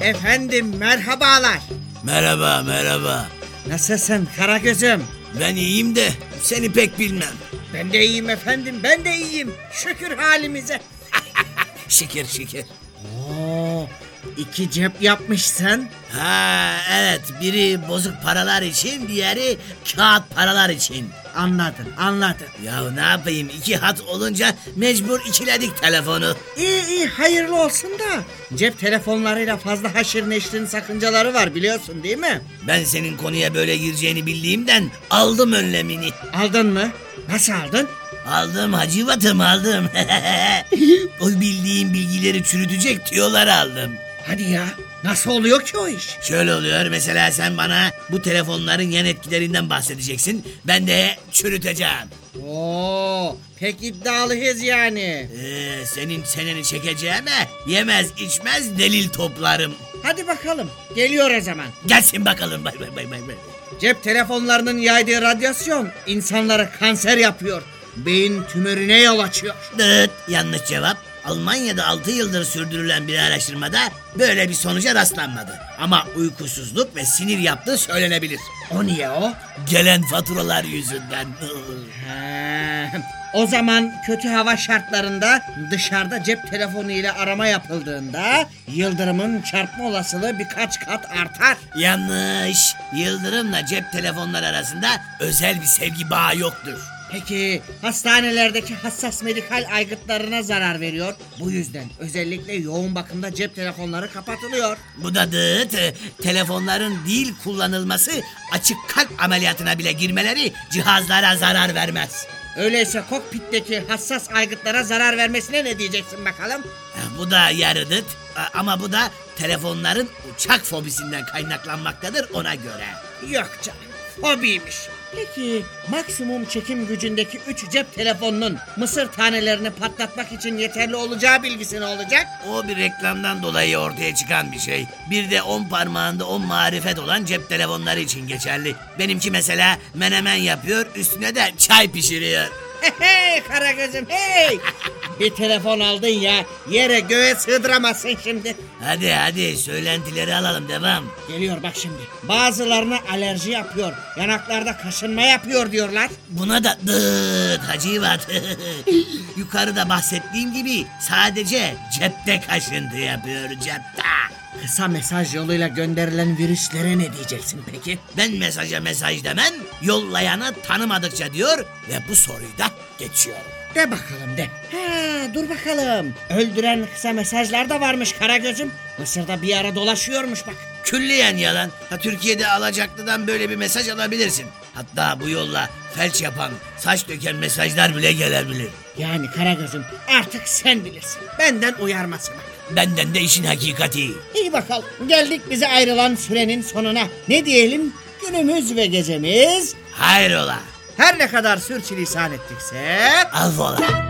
Efendim merhabalar. Merhaba merhaba. Nasılsın Karagöz'üm? Ben iyiyim de seni pek bilmem. Ben de iyiyim efendim ben de iyiyim. Şükür halimize. Şeker şeker. Oo, iki cep yapmışsın. Ha evet biri bozuk paralar için diğeri kağıt paralar için. Anladın anladın. Ya ne yapayım iki hat olunca mecbur ikiledik telefonu. İyi iyi hayırlı olsun da. Cep telefonlarıyla fazla haşır neşrin sakıncaları var biliyorsun değil mi? Ben senin konuya böyle gireceğini bildiğimden aldım önlemini. Aldın mı? Nasıl aldın? Aldım hacivatım aldım. o bildiğim bilgileri çürütecek tüyolar aldım. Hadi ya. Nasıl oluyor ki o iş? Şöyle oluyor mesela sen bana bu telefonların yan etkilerinden bahsedeceksin. Ben de çürüteceğim. Oo, pek iddialıyız yani. Ee, senin çeneni çekeceğime yemez içmez delil toplarım. Hadi bakalım. Geliyor o zaman. Gelsin bakalım bay bay bay bay. bay. Cep telefonlarının yaydığı radyasyon insanlara kanser yapıyor. Beyin tümörüne yol açıyor. Dıt yanlış cevap. Almanya'da 6 yıldır sürdürülen bir araştırmada böyle bir sonuca rastlanmadı. Ama uykusuzluk ve sinir yaptığı söylenebilir. O niye o? Gelen faturalar yüzünden. Ha, o zaman kötü hava şartlarında dışarıda cep telefonu ile arama yapıldığında yıldırımın çarpma olasılığı birkaç kat artar. Yanlış. Yıldırımla cep telefonları arasında özel bir sevgi bağı yoktur. Peki hastanelerdeki hassas medikal aygıtlarına zarar veriyor. Bu yüzden özellikle yoğun bakımda cep telefonları kapatılıyor. Bu da dıt, telefonların değil kullanılması açık kalp ameliyatına bile girmeleri cihazlara zarar vermez. Öyleyse kokpitteki hassas aygıtlara zarar vermesine ne diyeceksin bakalım? Bu da yarı dıt e, ama bu da telefonların uçak fobisinden kaynaklanmaktadır ona göre. Yok canım. Hobiymiş. Peki maksimum çekim gücündeki 3 cep telefonunun mısır tanelerini patlatmak için yeterli olacağı bilgisi ne olacak? O bir reklamdan dolayı ortaya çıkan bir şey. Bir de on parmağında on marifet olan cep telefonları için geçerli. Benimki mesela menemen yapıyor üstüne de çay pişiriyor. Hey hey Karagöz'üm hey! Bir telefon aldın ya yere göğe sığdıramazsın şimdi. Hadi hadi söylentileri alalım devam. Geliyor bak şimdi. Bazılarına alerji yapıyor. Yanaklarda kaşınma yapıyor diyorlar. Buna da dıt hacivat. Yukarıda bahsettiğim gibi sadece cepte kaşıntı yapıyor cepte. Kısa mesaj yoluyla gönderilen virüslere ne diyeceksin peki? Ben mesaja mesaj demem, yollayanı tanımadıkça diyor ve bu soruyu da geçiyorum. De bakalım de. Ha, dur bakalım. Öldüren kısa mesajlar da varmış Karagöz'üm. Mısır'da bir ara dolaşıyormuş bak. Külliyen yalan. Ha, Türkiye'de alacaklıdan böyle bir mesaj alabilirsin. Hatta bu yolla felç yapan, saç döken mesajlar bile gelebilir. Yani Karagöz'üm artık sen bilirsin. Benden uyarması bak. Benden de işin hakikati. İyi bakalım. Geldik bize ayrılan sürenin sonuna. Ne diyelim? Günümüz ve gecemiz Hayrola, her ne kadar sürçülisan ettikse... affola.